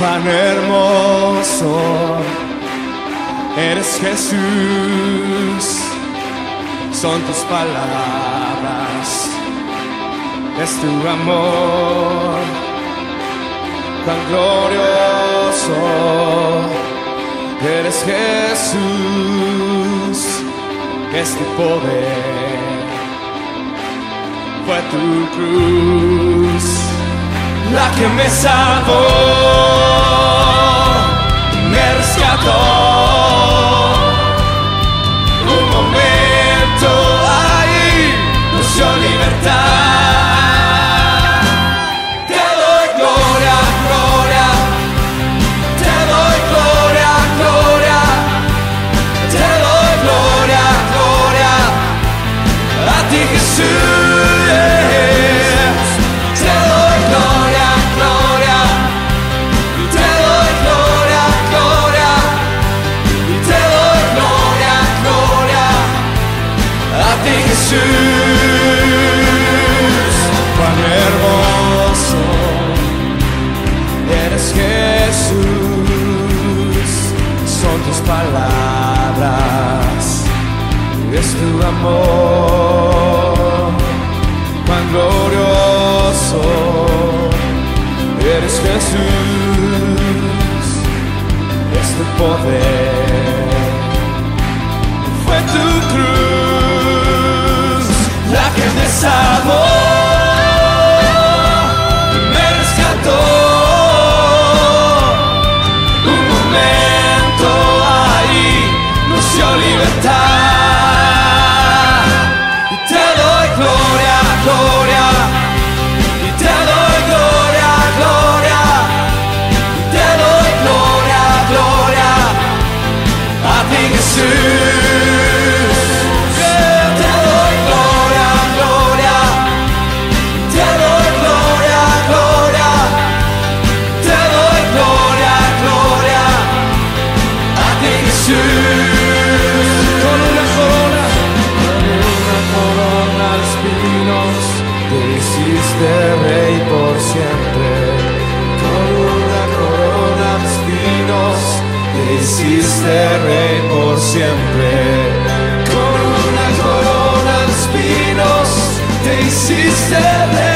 cuán hermoso. Eres Jesús. Son tus palabras, es tu amor, tan glorioso. Eres Jesús, es tu poder, fue tu cruz la que me salvó, Es tu amor. Cuán glorioso eres Jesús. Es tu poder fue tu cruz la que me salvó, Con una corona, con una corona espinos, te hiciste rey por siempre. Con una corona espinos, te hiciste rey por siempre. Con una corona espinos, te hiciste rey.